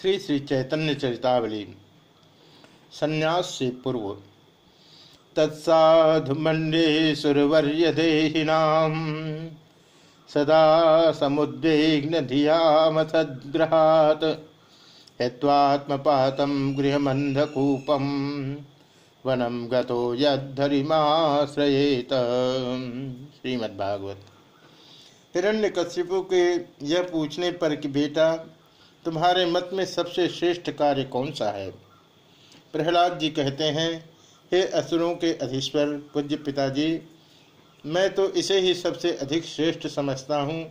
श्री श्री चैतन्य चरितावली। संन्यास से पूर्व, तत्साधु मंडेश्वरवर्य देहिनाम सदा समुद्वेग्न धियामसद्ग्रहात् हेत्वात्मपातं गृहमन्धकूपं वनम गतो यद्धरिमाश्रयेत। श्रीमद्भागवत। हिरण्यकश्यपु के यह पूछने पर कि बेटा तुम्हारे मत में सबसे श्रेष्ठ कार्य कौन सा है? प्रहलाद जी कहते हैं, हे असुरों के अधीश्वर, पूज्य पिताजी, मैं तो इसे ही सबसे अधिक श्रेष्ठ समझता हूँ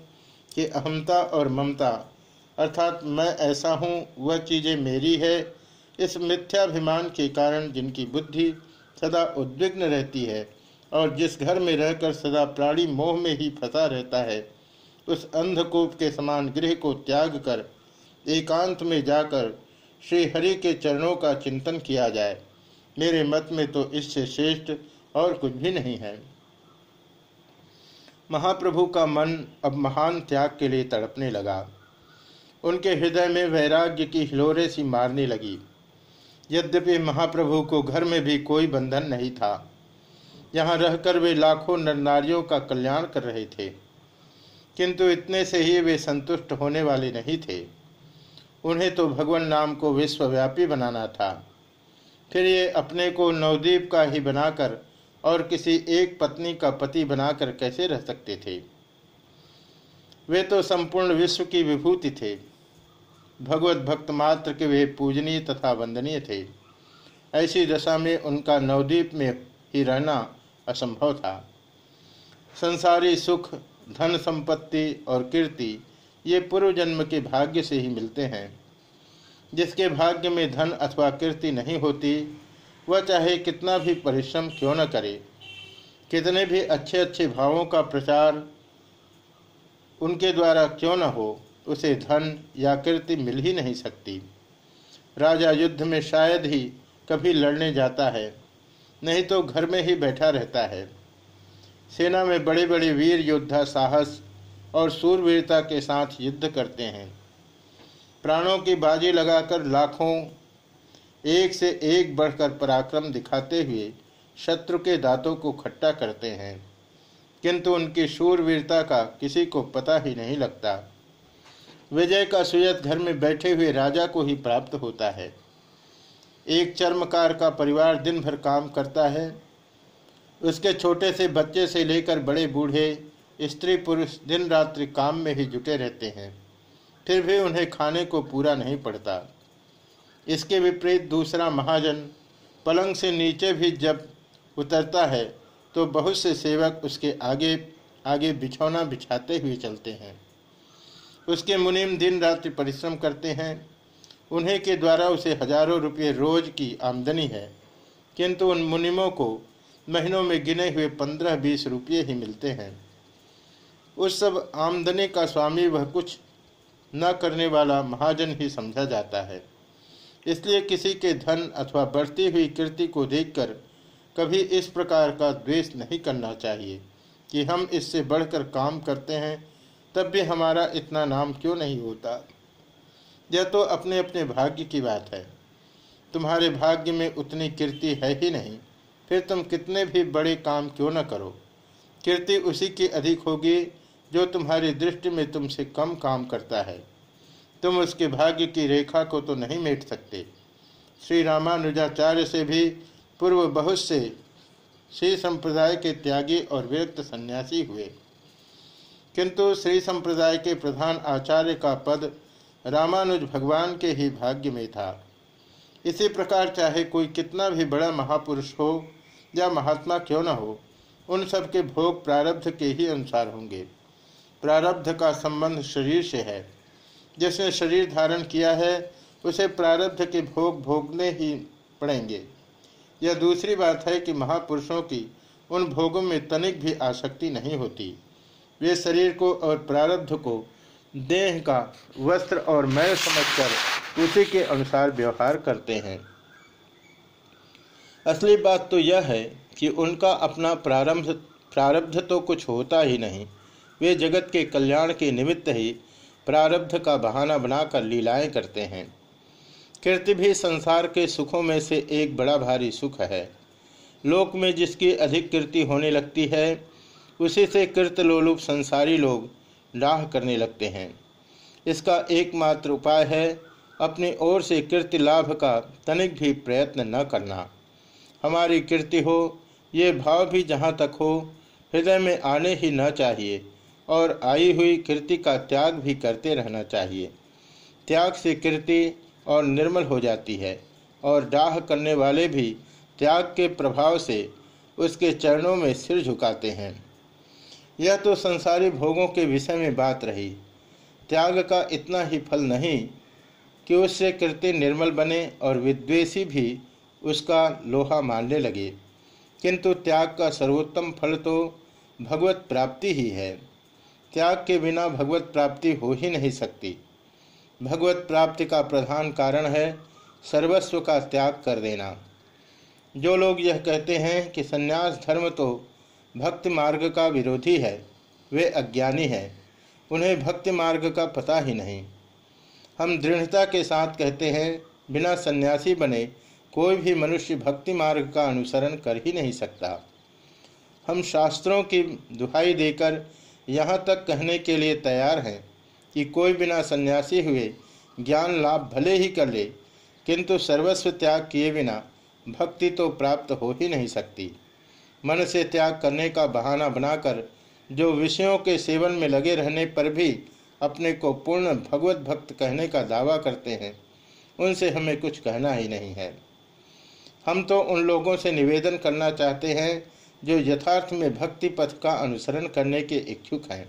कि अहमता और ममता, अर्थात मैं ऐसा हूँ, वह चीज़ें मेरी है, इस मिथ्याभिमान के कारण जिनकी बुद्धि सदा उद्विग्न रहती है और जिस घर में रहकर सदा प्राणी मोह में ही फंसा रहता है, उस अंधकूप के समान गृह को त्याग कर एकांत में जाकर श्री हरि के चरणों का चिंतन किया जाए। मेरे मत में तो इससे श्रेष्ठ और कुछ भी नहीं है। महाप्रभु का मन अब महान त्याग के लिए तड़पने लगा। उनके हृदय में वैराग्य की हिलोरे सी मारने लगी। यद्यपि महाप्रभु को घर में भी कोई बंधन नहीं था, यहाँ रहकर वे लाखों नर नारियों का कल्याण कर रहे थे। किंतु इतने से ही वे संतुष्ट होने वाले नहीं थे। उन्हें तो भगवान नाम को विश्वव्यापी बनाना था। फिर ये अपने को नवदीप का ही बनाकर और किसी एक पत्नी का पति बनाकर कैसे रह सकते थे? वे तो संपूर्ण विश्व की विभूति थे। भगवत भक्त मात्र के वे पूजनीय तथा वंदनीय थे। ऐसी दशा में उनका नवदीप में ही रहना असंभव था। संसारी सुख, धन संपत्ति और कीर्ति ये पूर्व जन्म के भाग्य से ही मिलते हैं। जिसके भाग्य में धन अथवा कीर्ति नहीं होती, वह चाहे कितना भी परिश्रम क्यों न करे, कितने भी अच्छे अच्छे भावों का प्रचार उनके द्वारा क्यों न हो, उसे धन या कीर्ति मिल ही नहीं सकती। राजा युद्ध में शायद ही कभी लड़ने जाता है, नहीं तो घर में ही बैठा रहता है। सेना में बड़े बड़े वीर योद्धा साहस और सूरवीरता के साथ युद्ध करते हैं। प्राणों की बाजी लगाकर लाखों एक से एक बढ़कर पराक्रम दिखाते हुए शत्रु के दांतों को खट्टा करते हैं। किंतु उनकी शूरवीरता का किसी को पता ही नहीं लगता। विजय का सुयत घर में बैठे हुए राजा को ही प्राप्त होता है। एक चर्मकार का परिवार दिन भर काम करता है। उसके छोटे से बच्चे से लेकर बड़े बूढ़े स्त्री पुरुष दिन रात्रि काम में ही जुटे रहते हैं। फिर भी उन्हें खाने को पूरा नहीं पड़ता। इसके विपरीत दूसरा महाजन पलंग से नीचे भी जब उतरता है तो बहुत से सेवक उसके आगे आगे बिछौना बिछाते हुए चलते हैं। उसके मुनिम दिन रात्रि परिश्रम करते हैं। उन्हें के द्वारा उसे हज़ारों रुपये रोज की आमदनी है। किंतु उन मुनिमों को महीनों में गिने हुए पंद्रह बीस रुपये ही मिलते हैं। उस सब आमदनी का स्वामी वह कुछ न करने वाला महाजन ही समझा जाता है। इसलिए किसी के धन अथवा बढ़ती हुई कीर्ति को देखकर कभी इस प्रकार का द्वेष नहीं करना चाहिए कि हम इससे बढ़कर काम करते हैं, तब भी हमारा इतना नाम क्यों नहीं होता? यह तो अपने अपने भाग्य की बात है। तुम्हारे भाग्य में उतनी कीर्ति है ही नहीं, फिर तुम कितने भी बड़े काम क्यों न करो? कीर्ति उसी की अधिक होगी जो तुम्हारी दृष्टि में तुमसे कम काम करता है। तुम उसके भाग्य की रेखा को तो नहीं मेट सकते। श्री रामानुजाचार्य से भी पूर्व बहुत से श्री संप्रदाय के त्यागी और विरक्त सन्यासी हुए। किंतु श्री संप्रदाय के प्रधान आचार्य का पद रामानुज भगवान के ही भाग्य में था। इसी प्रकार चाहे कोई कितना भी बड़ा महापुरुष हो या महात्मा क्यों न हो, उन सब के भोग प्रारब्ध के ही अनुसार होंगे। प्रारब्ध का संबंध शरीर से है। जिसने शरीर धारण किया है, उसे प्रारब्ध के भोग भोगने ही पड़ेंगे। यह दूसरी बात है कि महापुरुषों की उन भोगों में तनिक भी आसक्ति नहीं होती। वे शरीर को और प्रारब्ध को, देह का वस्त्र और मैं समझकर उसी के अनुसार व्यवहार करते हैं। असली बात तो यह है कि उनका अपना प्रारंभ, प्रारब्ध तो कुछ होता ही नहीं वे जगत के कल्याण के निमित्त ही प्रारब्ध का बहाना बनाकर लीलाएँ करते हैं। कीर्ति भी संसार के सुखों में से एक बड़ा भारी सुख है। लोक में जिसकी अधिक कीर्ति होने लगती है, उसी से कीर्त लोलुप संसारी लोग डाह करने लगते हैं। इसका एकमात्र उपाय है अपनी ओर से कीर्ति लाभ का तनिक भी प्रयत्न न करना। हमारी कीर्ति हो, ये भाव भी जहाँ तक हो, हृदय में आने ही न चाहिए। और आई हुई कृति का त्याग भी करते रहना चाहिए। त्याग से कृति और निर्मल हो जाती है और डाह करने वाले भी त्याग के प्रभाव से उसके चरणों में सिर झुकाते हैं। यह तो संसारी भोगों के विषय में बात रही। त्याग का इतना ही फल नहीं कि उससे कृत्य निर्मल बने और विद्वेषी भी उसका लोहा मानने लगे। किंतु त्याग का सर्वोत्तम फल तो भगवत प्राप्ति ही है। त्याग के बिना भगवत प्राप्ति हो ही नहीं सकती। भगवत प्राप्ति का प्रधान कारण है सर्वस्व का त्याग कर देना। जो लोग यह कहते हैं कि संन्यास धर्म तो भक्ति मार्ग का विरोधी है, वे अज्ञानी हैं, उन्हें भक्ति मार्ग का पता ही नहीं। हम दृढ़ता के साथ कहते हैं, बिना सन्यासी बने कोई भी मनुष्य भक्ति मार्ग का अनुसरण कर ही नहीं सकता। हम शास्त्रों की दुहाई देकर यहाँ तक कहने के लिए तैयार हैं कि कोई बिना सन्यासी हुए ज्ञान लाभ भले ही कर ले, किंतु सर्वस्व त्याग किए बिना भक्ति तो प्राप्त हो ही नहीं सकती। मन से त्याग करने का बहाना बनाकर जो विषयों के सेवन में लगे रहने पर भी अपने को पूर्ण भगवत भक्त कहने का दावा करते हैं, उनसे हमें कुछ कहना ही नहीं है। हम तो उन लोगों से निवेदन करना चाहते हैं जो यथार्थ में भक्ति पथ का अनुसरण करने के इच्छुक हैं।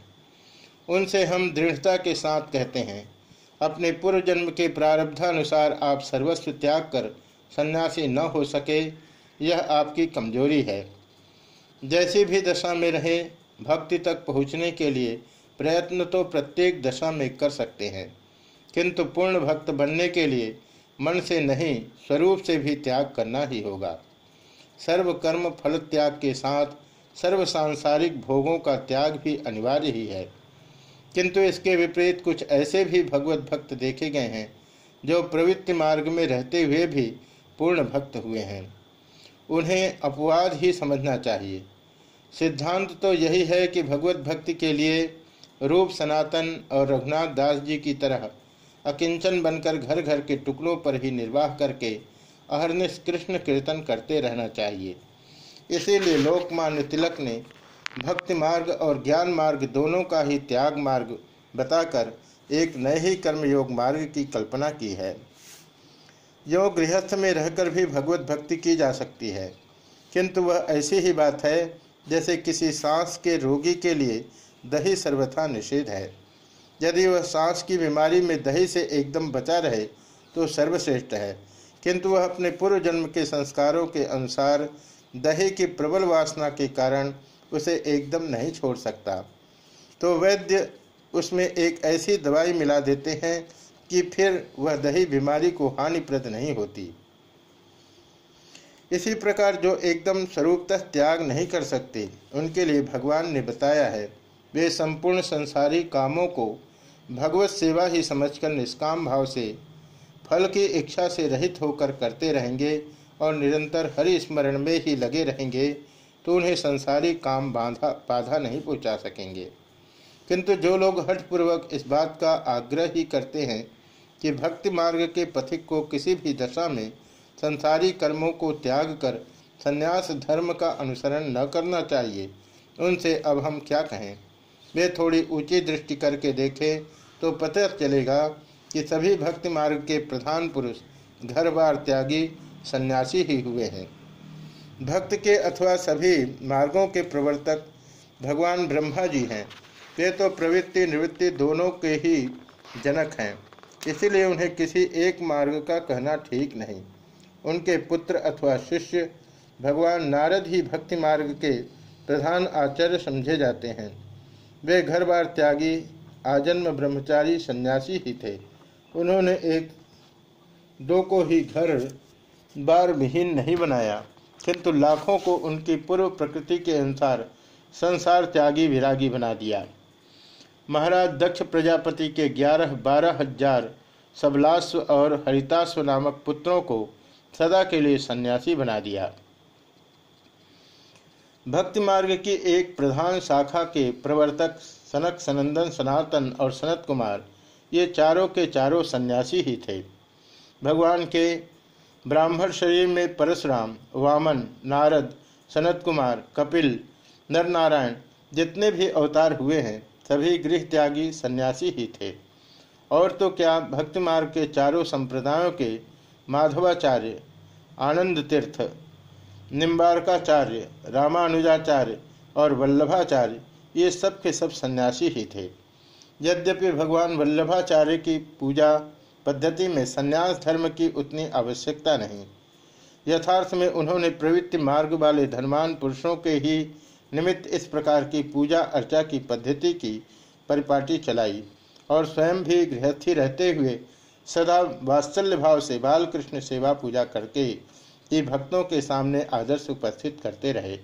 उनसे हम दृढ़ता के साथ कहते हैं, अपने पूर्व जन्म के प्रारब्धानुसार आप सर्वस्व त्याग कर सन्यासी न हो सके, यह आपकी कमज़ोरी है। जैसी भी दशा में रहे, भक्ति तक पहुँचने के लिए प्रयत्न तो प्रत्येक दशा में कर सकते हैं, किंतु पूर्ण भक्त बनने के लिए मन से नहीं, स्वरूप से भी त्याग करना ही होगा। सर्व कर्म फल त्याग के साथ सर्व सांसारिक भोगों का त्याग भी अनिवार्य ही है। किंतु इसके विपरीत कुछ ऐसे भी भगवत भक्त देखे गए हैं, जो प्रवृत्ति मार्ग में रहते हुए भी पूर्ण भक्त हुए हैं। उन्हें अपवाद ही समझना चाहिए। सिद्धांत तो यही है कि भगवत भक्ति के लिए रूप सनातन और रघुनाथ दास जी की तरह अकिंचन बनकर घर घर के टुकड़ों पर ही निर्वाह करके अहरनिश कृष्ण कीर्तन करते रहना चाहिए। इसीलिए लोकमान्य तिलक ने भक्ति मार्ग और ज्ञान मार्ग दोनों का ही त्याग मार्ग बताकर एक नए ही कर्मयोग मार्ग की कल्पना की है। यो गृहस्थ में रहकर भी भगवत भक्ति की जा सकती है। किंतु वह ऐसी ही बात है जैसे किसी सांस के रोगी के लिए दही सर्वथा निषेध है। यदि वह सांस की बीमारी में दही से एकदम बचा रहे तो सर्वश्रेष्ठ है। किंतु वह अपने पूर्व जन्म के संस्कारों के अनुसार दही की प्रबल वासना के कारण उसे एकदम नहीं छोड़ सकता। तो वैद्य उसमें एक ऐसी दवाई मिला देते हैं कि फिर वह दही बीमारी को हानिप्रद नहीं होती। इसी प्रकार जो एकदम स्वरूपतः त्याग नहीं कर सकते, उनके लिए भगवान ने बताया है, वे संपूर्ण संसारी कामों को भगवत सेवा ही समझकर निष्काम भाव से फल की इच्छा से रहित होकर करते रहेंगे और निरंतर हरि स्मरण में ही लगे रहेंगे तो उन्हें संसारी काम बाधा बाधा नहीं पहुँचा सकेंगे। किंतु जो लोग हठपूर्वक इस बात का आग्रह ही करते हैं कि भक्ति मार्ग के पथिक को किसी भी दशा में संसारी कर्मों को त्याग कर संन्यास धर्म का अनुसरण न करना चाहिए, उनसे अब हम क्या कहें? वे थोड़ी ऊँची दृष्टि करके देखें तो पता चलेगा कि सभी भक्ति मार्ग के प्रधान पुरुष घर बार त्यागी सन्यासी ही हुए हैं। भक्त के अथवा सभी मार्गों के प्रवर्तक भगवान ब्रह्मा जी हैं। वे तो प्रवृत्ति निवृत्ति दोनों के ही जनक हैं। इसीलिए उन्हें किसी एक मार्ग का कहना ठीक नहीं। उनके पुत्र अथवा शिष्य भगवान नारद ही भक्ति मार्ग के प्रधान आचार्य समझे जाते हैं। वे घर बार त्यागी, आजन्म ब्रह्मचारी सन्यासी ही थे। उन्होंने एक, दो को ही घर बार विहीन नहीं बनाया, किंतु लाखों को उनकी पूर्व प्रकृति के अनुसार संसार त्यागी विरागी बना दिया। महाराज दक्ष प्रजापति के ग्यारह बारह हज़ार सबलास्व और हरितास्व नामक पुत्रों को सदा के लिए सन्यासी बना दिया। भक्ति मार्ग की एक प्रधान शाखा के प्रवर्तक सनक सनंदन सनातन और सनत कुमार ये चारों के चारों सन्यासी ही थे। भगवान के ब्राह्मण शरीर में परशुराम, वामन, नारद सनत कुमार कपिल, नरनारायण जितने भी अवतार हुए हैं, सभी गृह त्यागी सन्यासी ही थे। और तो क्या भक्ति मार्ग के चारों संप्रदायों के माधवाचार्य आनंद तीर्थ निम्बारकाचार्य, रामानुजाचार्य और वल्लभाचार्य, ये सब के सब सन्यासी ही थे। यद्यपि भगवान वल्लभाचार्य की पूजा पद्धति में संन्यास धर्म की उतनी आवश्यकता नहीं। यथार्थ में उन्होंने प्रवृत्ति मार्ग वाले धर्मान पुरुषों के ही निमित्त इस प्रकार की पूजा अर्चा की पद्धति की परिपाटी चलाई और स्वयं भी गृहस्थी रहते हुए सदा वात्सल्य भाव से बालकृष्ण सेवा पूजा करके ही भक्तों के सामने आदर्श उपस्थित करते रहे।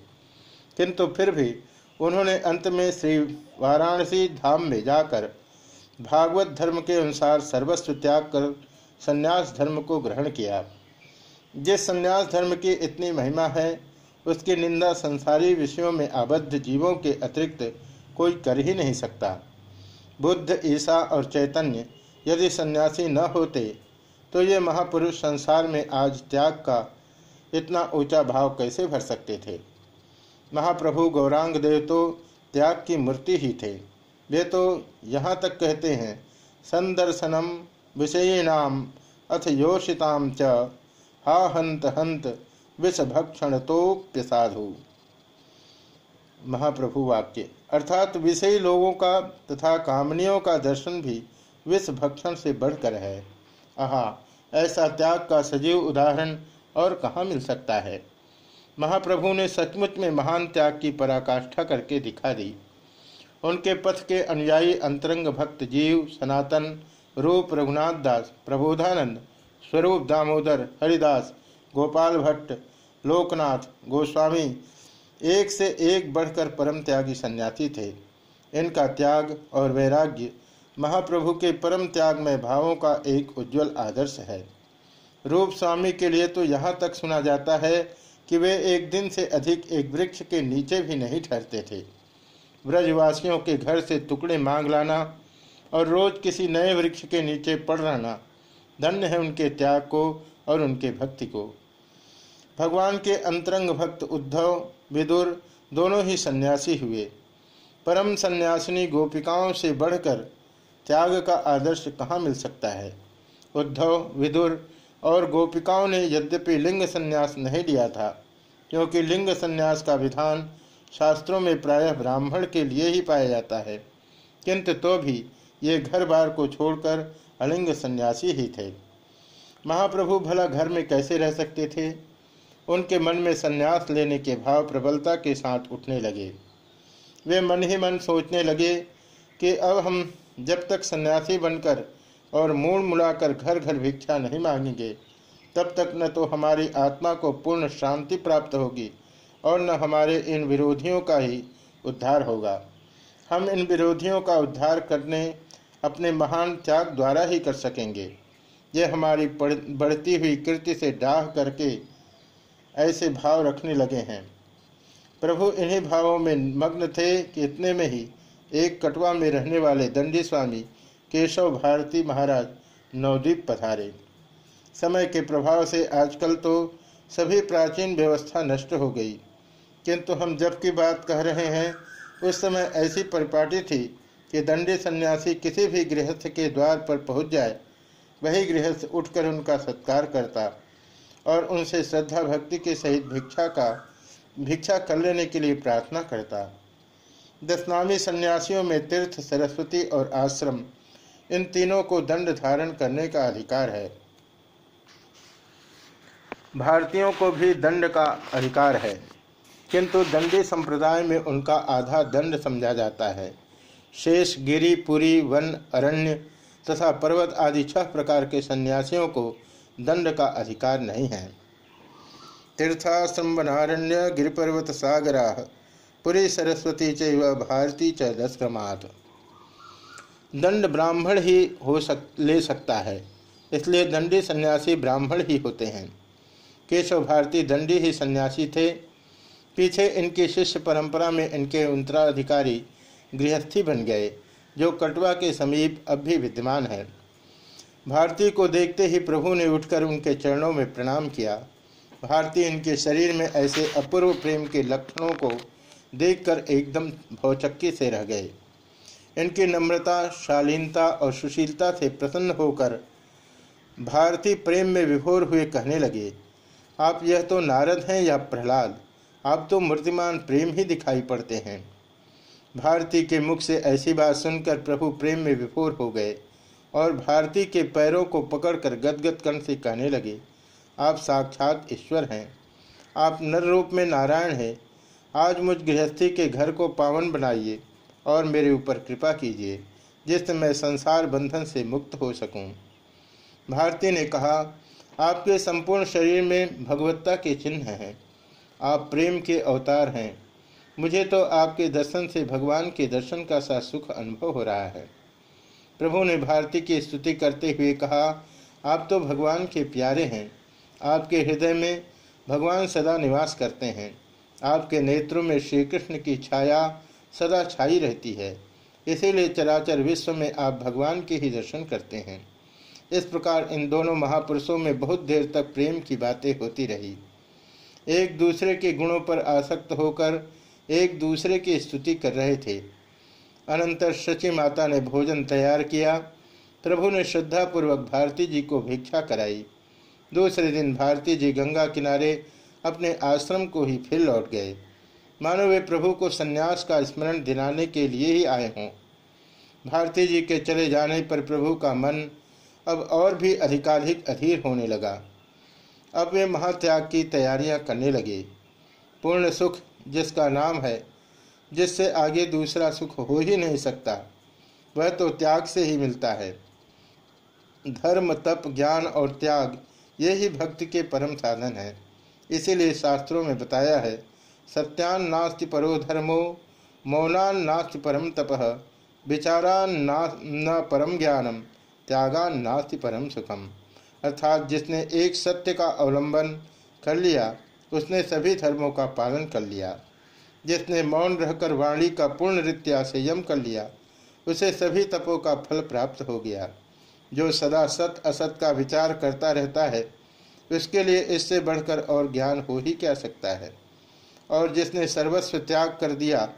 किंतु फिर भी उन्होंने अंत में श्री वाराणसी धाम में जाकर भागवत धर्म के अनुसार सर्वस्व त्याग कर संन्यास धर्म को ग्रहण किया। जिस संन्यास धर्म की इतनी महिमा है, उसकी निंदा संसारी विषयों में आबद्ध जीवों के अतिरिक्त कोई कर ही नहीं सकता। बुद्ध, ईसा और चैतन्य यदि सन्यासी न होते तो ये महापुरुष संसार में आज त्याग का इतना ऊँचा भाव कैसे भर सकते थे? महाप्रभु गौरांग देव तो त्याग की मूर्ति ही थे। वे तो यहाँ तक कहते हैं, संदर्शनम विषयीनाम अथ योषिताम च। हा हंत हंत विषभक्षण तो महाप्रभु वाक्य। अर्थात विषयी लोगों का तथा कामनियों का दर्शन भी विष भक्षण से बढ़कर है। आहा, ऐसा त्याग का सजीव उदाहरण और कहाँ मिल सकता है? महाप्रभु ने सचमुच में महान त्याग की पराकाष्ठा करके दिखा दी। उनके पथ के अनुयायी अंतरंग भक्त जीव, सनातन रूप रघुनाथ दास, प्रबोधानंद, स्वरूप दामोदर, हरिदास, गोपाल भट्ट, लोकनाथ, गोस्वामी एक से एक बढ़कर परम त्यागी सन्यासी थे। इनका त्याग और वैराग्य महाप्रभु के परम त्याग में भावों का एक उज्जवल आदर्श है। रूप स्वामी के लिए तो यहाँ तक सुना जाता है कि वे एक दिन से अधिक एक वृक्ष के नीचे भी नहीं ठहरते थे। ब्रजवासियों के घर से टुकड़े मांग लाना और रोज किसी नए वृक्ष के नीचे पड़ रहना, धन्य है उनके त्याग को और उनके भक्ति को। भगवान के अंतरंग भक्त उद्धव, विदुर दोनों ही सन्यासी हुए। परम सन्यासिनी गोपिकाओं से बढ़कर त्याग का आदर्श कहाँ मिल सकता है? उद्धव, विदुर और गोपिकाओं ने यद्यपि लिंग संन्यास नहीं लिया था, क्योंकि लिंग संन्यास का विधान शास्त्रों में प्रायः ब्राह्मण के लिए ही पाया जाता है, किंतु तो भी ये घर बार को छोड़कर अलिंग सन्यासी ही थे। महाप्रभु भला घर में कैसे रह सकते थे? उनके मन में संन्यास लेने के भाव प्रबलता के साथ उठने लगे। वे मन ही मन सोचने लगे कि अब हम जब तक सन्यासी बनकर और मूल मुलाकर घर घर भिक्षा नहीं मांगेंगे। तब तक न तो हमारी आत्मा को पूर्ण शांति प्राप्त होगी और न हमारे इन विरोधियों का ही उद्धार होगा। हम इन विरोधियों का उद्धार करने अपने महान त्याग द्वारा ही कर सकेंगे। ये हमारी बढ़ती हुई कृति से डाह करके ऐसे भाव रखने लगे हैं। प्रभु इन्हीं भावों में मग्न थे कि इतने में ही एक कटवा में रहने वाले दंडी स्वामी केशव भारती महाराज नवदीप पधारे। समय के प्रभाव से आजकल तो सभी प्राचीन व्यवस्था नष्ट हो गई। किंतु हम जब की बात कह रहे हैं, उस समय ऐसी परिपाटी थी कि दंडी सन्यासी किसी भी गृहस्थ के द्वार पर पहुँच जाए, वही गृहस्थ उठकर उनका सत्कार करता और उनसे श्रद्धा भक्ति के सहित भिक्षा का, भिक्षा कर लेने के लिए प्रार्थना करता। दशनामी सन्यासियों में तीर्थ, सरस्वती और आश्रम इन तीनों को दंड धारण करने का अधिकार है। भारतीयों को भी दंड का अधिकार है, किंतु दंडी संप्रदाय में उनका आधा दंड समझा जाता है। शेष, गिरी, पुरी, वन, अरण्य तथा पर्वत आदि छह प्रकार के सन्यासियों को दंड का अधिकार नहीं है। तीर्थाश्रम, वनारण्य, गिरिपर्वत सागरा पुरी, सरस्वती च भारती च दस दंड ब्राह्मण ही हो सक, ले सकता है, इसलिए दंडी सन्यासी ब्राह्मण ही होते हैं। केशव भारती दंडी ही सन्यासी थे। पीछे इनकी शिष्य परंपरा में इनके उत्तराधिकारी गृहस्थी बन गए, जो कटवा के समीप अब भी विद्यमान है। भारती को देखते ही प्रभु ने उठकर उनके चरणों में प्रणाम किया। भारती इनके शरीर में ऐसे अपूर्व प्रेम के लक्षणों को देखकर एकदम भौचक्की से रह गए। इनकी नम्रता, शालीनता और सुशीलता से प्रसन्न होकर भारती प्रेम में विभोर हुए कहने लगे, आप यह तो नारद हैं या प्रहलाद? आप तो मूर्तिमान प्रेम ही दिखाई पड़ते हैं। भारती के मुख से ऐसी बात सुनकर प्रभु प्रेम में विफोर हो गए और भारती के पैरों को पकड़कर गदगद कर्ण से कहने लगे, आप साक्षात ईश्वर हैं। आप नर रूप में नारायण हैं। आज मुझ गृहस्थी के घर को पावन बनाइए। और मेरे ऊपर कृपा कीजिए जिससे मैं संसार बंधन से मुक्त हो सकूँ। भारती ने कहा, आपके संपूर्ण शरीर में भगवत्ता के चिन्ह हैं। आप प्रेम के अवतार हैं। मुझे तो आपके दर्शन से भगवान के दर्शन का सा सुख अनुभव हो रहा है। प्रभु ने भारती की स्तुति करते हुए कहा, आप तो भगवान के प्यारे हैं। आपके हृदय में भगवान सदा निवास करते हैं। आपके नेत्रों में श्री कृष्ण की छाया सदा छाई रहती है। इसीलिए चराचर विश्व में आप भगवान के ही दर्शन करते हैं। इस प्रकार इन दोनों महापुरुषों में बहुत देर तक प्रेम की बातें होती रही। एक दूसरे के गुणों पर आसक्त होकर एक दूसरे की स्तुति कर रहे थे। अनंतर शची माता ने भोजन तैयार किया। प्रभु ने श्रद्धापूर्वक भारती जी को भिक्षा कराई। दूसरे दिन भारती जी गंगा किनारे अपने आश्रम को ही फिर लौट गए। मानो वे प्रभु को सन्यास का स्मरण दिलाने के लिए ही आए हों। भारती जी के चले जाने पर प्रभु का मन अब और भी अधिकाधिक अधीर होने लगा। अब वे महात्याग की तैयारियाँ करने लगे। पूर्ण सुख जिसका नाम है, जिससे आगे दूसरा सुख हो ही नहीं सकता, वह तो त्याग से ही मिलता है। धर्म, तप, ज्ञान और त्याग, ये ही भक्ति के परम साधन है। इसीलिए शास्त्रों में बताया है सत्यान नास्ति परो धर्मो, मौनान नास्ति परम तप, विचारान ना परम ज्ञानम, त्यागान नास्ति परम सुखम। अर्थात जिसने एक सत्य का अवलंबन कर लिया, उसने सभी धर्मों का पालन कर लिया। जिसने मौन रहकर वाणी का पूर्ण रीत्या संयम कर लिया, उसे सभी तपों का फल प्राप्त हो गया। जो सदा सत असत का विचार करता रहता है, उसके लिए इससे बढ़कर और ज्ञान हो ही क्या सकता है? और जिसने सर्वस्व त्याग कर दिया,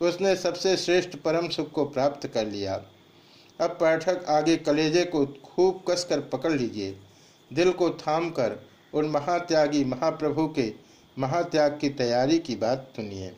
उसने सबसे श्रेष्ठ परम सुख को प्राप्त कर लिया। अब पाठक आगे कलेजे को खूब कसकर पकड़ लीजिए। दिल को थाम कर उन महात्यागी महाप्रभु के महात्याग की तैयारी की बात सुनिए।